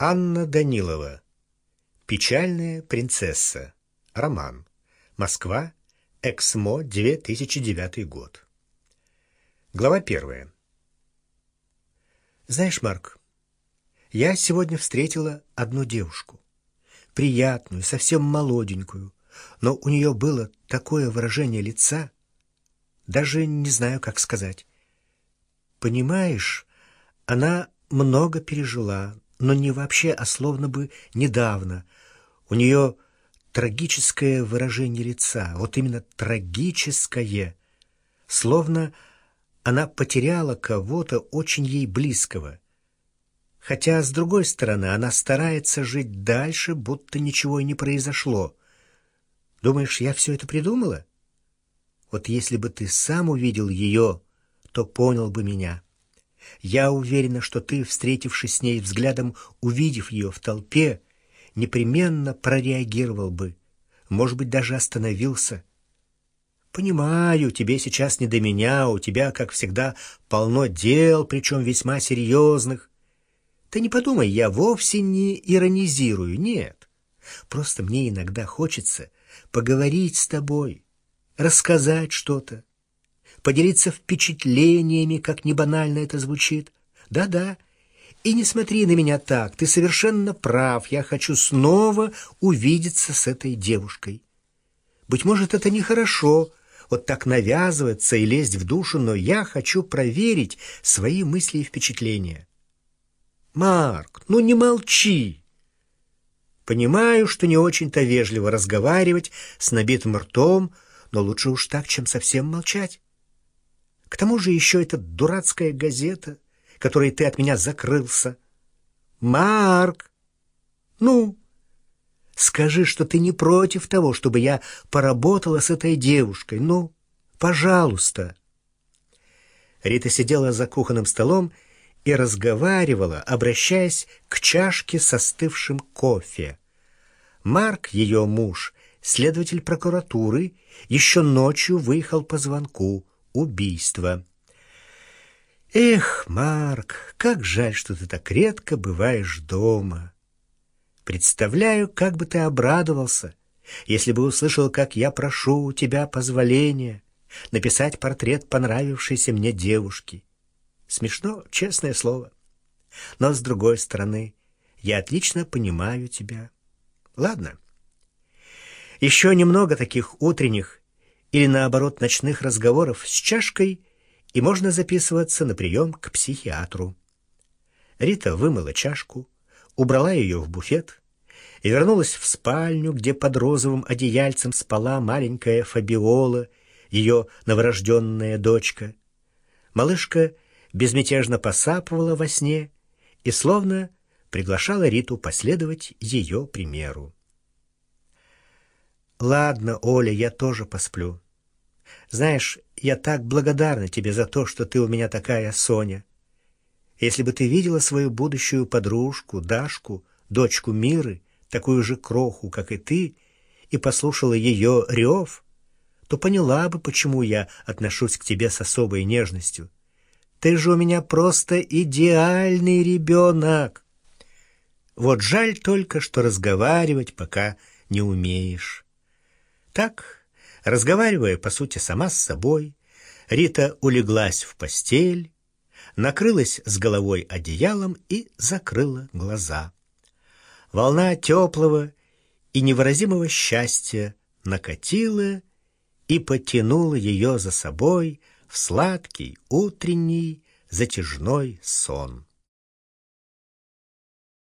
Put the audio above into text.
Анна Данилова. Печальная принцесса. Роман. Москва. Эксмо, 2009 год. Глава первая. Знаешь, Марк, я сегодня встретила одну девушку. Приятную, совсем молоденькую, но у нее было такое выражение лица, даже не знаю, как сказать. Понимаешь, она много пережила, но не вообще, а словно бы недавно. У нее трагическое выражение лица, вот именно трагическое, словно она потеряла кого-то очень ей близкого. Хотя, с другой стороны, она старается жить дальше, будто ничего и не произошло. Думаешь, я все это придумала? Вот если бы ты сам увидел ее, то понял бы меня. Я уверена, что ты, встретившись с ней взглядом, увидев ее в толпе, непременно прореагировал бы, может быть, даже остановился. Понимаю, тебе сейчас не до меня, у тебя, как всегда, полно дел, причем весьма серьезных. Ты не подумай, я вовсе не иронизирую, нет. Просто мне иногда хочется поговорить с тобой, рассказать что-то, поделиться впечатлениями, как не банально это звучит. Да-да, и не смотри на меня так, ты совершенно прав, я хочу снова увидеться с этой девушкой. Быть может, это нехорошо, вот так навязываться и лезть в душу, но я хочу проверить свои мысли и впечатления. Марк, ну не молчи. Понимаю, что не очень-то вежливо разговаривать с набитым ртом, но лучше уж так, чем совсем молчать. К тому же еще эта дурацкая газета, которой ты от меня закрылся. Марк! Ну, скажи, что ты не против того, чтобы я поработала с этой девушкой. Ну, пожалуйста. Рита сидела за кухонным столом и разговаривала, обращаясь к чашке со остывшим кофе. Марк, ее муж, следователь прокуратуры, еще ночью выехал по звонку убийства. Эх, Марк, как жаль, что ты так редко бываешь дома. Представляю, как бы ты обрадовался, если бы услышал, как я прошу у тебя позволения написать портрет понравившейся мне девушки. Смешно, честное слово. Но, с другой стороны, я отлично понимаю тебя. Ладно. Еще немного таких утренних или, наоборот, ночных разговоров с чашкой, и можно записываться на прием к психиатру. Рита вымыла чашку, убрала ее в буфет и вернулась в спальню, где под розовым одеяльцем спала маленькая Фабиола, ее новорожденная дочка. Малышка безмятежно посапывала во сне и словно приглашала Риту последовать ее примеру. Ладно, Оля, я тоже посплю. Знаешь, я так благодарна тебе за то, что ты у меня такая Соня. Если бы ты видела свою будущую подружку, Дашку, дочку Миры, такую же кроху, как и ты, и послушала ее рев, то поняла бы, почему я отношусь к тебе с особой нежностью. Ты же у меня просто идеальный ребенок. Вот жаль только, что разговаривать пока не умеешь. Так, разговаривая, по сути, сама с собой, Рита улеглась в постель, накрылась с головой одеялом и закрыла глаза. Волна теплого и невыразимого счастья накатила и потянула ее за собой в сладкий утренний затяжной сон.